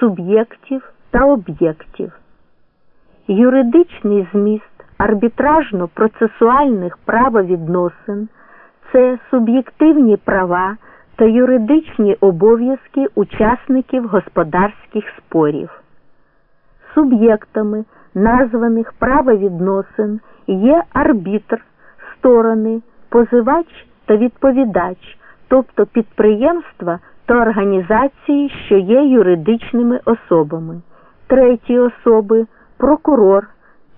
суб'єктів та об'єктів. Юридичний зміст арбітражно-процесуальних правовідносин це суб'єктивні права та юридичні обов'язки учасників господарських спорів. Суб'єктами названих правовідносин є арбітр, сторони, позивач та відповідач, тобто підприємства та організації, що є юридичними особами, треті особи, прокурор,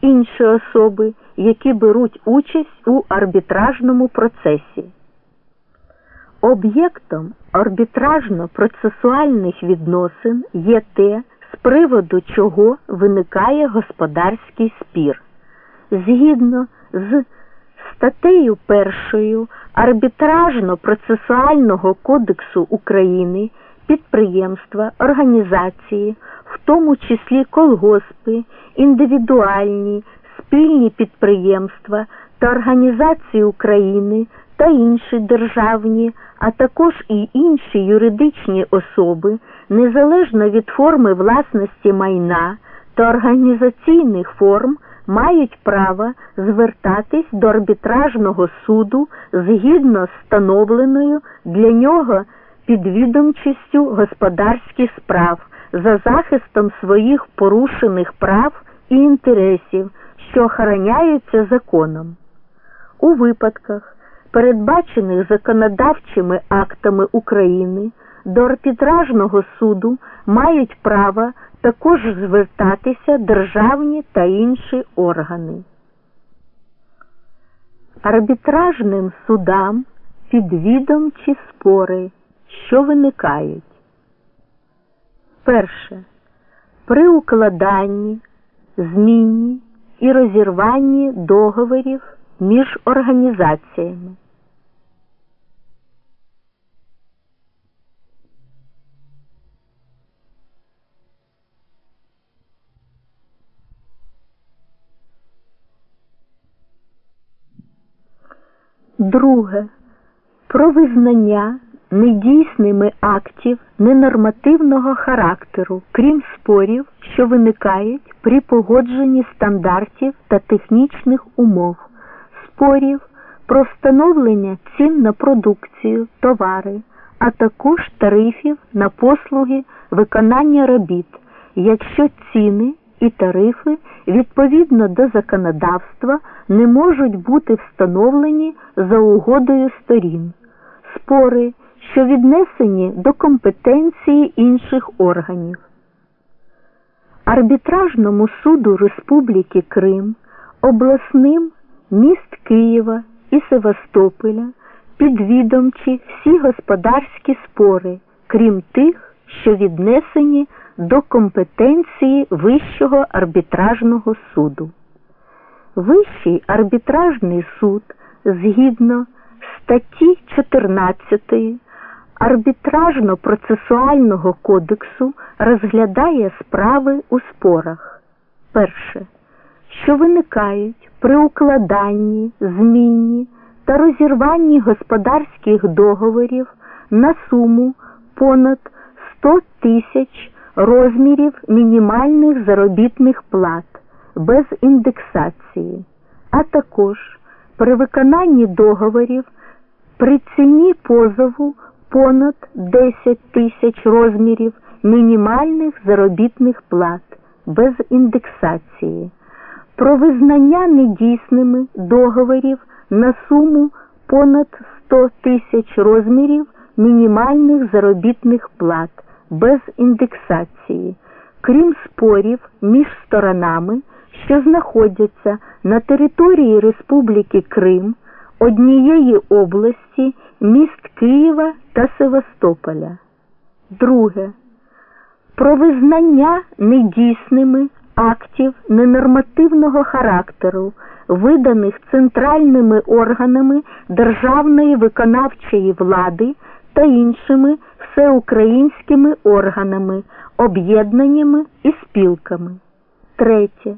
інші особи, які беруть участь у арбітражному процесі. Об'єктом арбітражно-процесуальних відносин є те, з приводу чого виникає господарський спір. Згідно з статтею першою Арбітражно-процесуального кодексу України підприємства, організації, в тому числі колгоспи, індивідуальні, спільні підприємства та організації України та інші державні, а також і інші юридичні особи, незалежно від форми власності майна та організаційних форм мають право звертатись до арбітражного суду згідно з встановленою для нього підвідомчістю господарських справ за захистом своїх порушених прав і інтересів, що охороняються законом. У випадках, передбачених законодавчими актами України, до арбітражного суду мають право також звертатися державні та інші органи. Арбітражним судам підвідомчі спори, що виникають. Перше. При укладанні, зміні і розірванні договорів між організаціями. Друге. Про визнання недійсними актів ненормативного характеру, крім спорів, що виникають при погодженні стандартів та технічних умов, спорів про встановлення цін на продукцію, товари, а також тарифів на послуги виконання робіт, якщо ціни і тарифи відповідно до законодавства не можуть бути встановлені за угодою сторін, спори, що віднесені до компетенції інших органів. Арбітражному суду Республіки Крим, обласним міст Києва і Севастополя підвідомчі всі господарські спори, крім тих, що віднесені до компетенції Вищого арбітражного суду. Вищий арбітражний суд згідно статті 14 арбітражно-процесуального кодексу розглядає справи у спорах. Перше, що виникають при укладанні, змінні та розірванні господарських договорів на суму понад 100 тисяч розмірів мінімальних заробітних плат без індексації, а також при виконанні договорів при ціні позову понад 10 тисяч розмірів мінімальних заробітних плат без індексації, про визнання недійсними договорів на суму понад 100 тисяч розмірів мінімальних заробітних плат без індексації, крім спорів між сторонами, що знаходяться на території Республіки Крим, однієї області, міст Києва та Севастополя. Друге. Про визнання недійсними актів ненормативного характеру, виданих центральними органами державної виконавчої влади та іншими всеукраїнськими органами, об'єднаннями і спілками. Третє.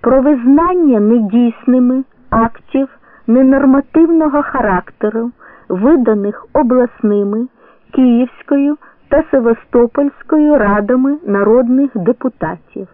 Про визнання недійсними актів ненормативного характеру, виданих обласними, Київською та Севастопольською радами народних депутатів.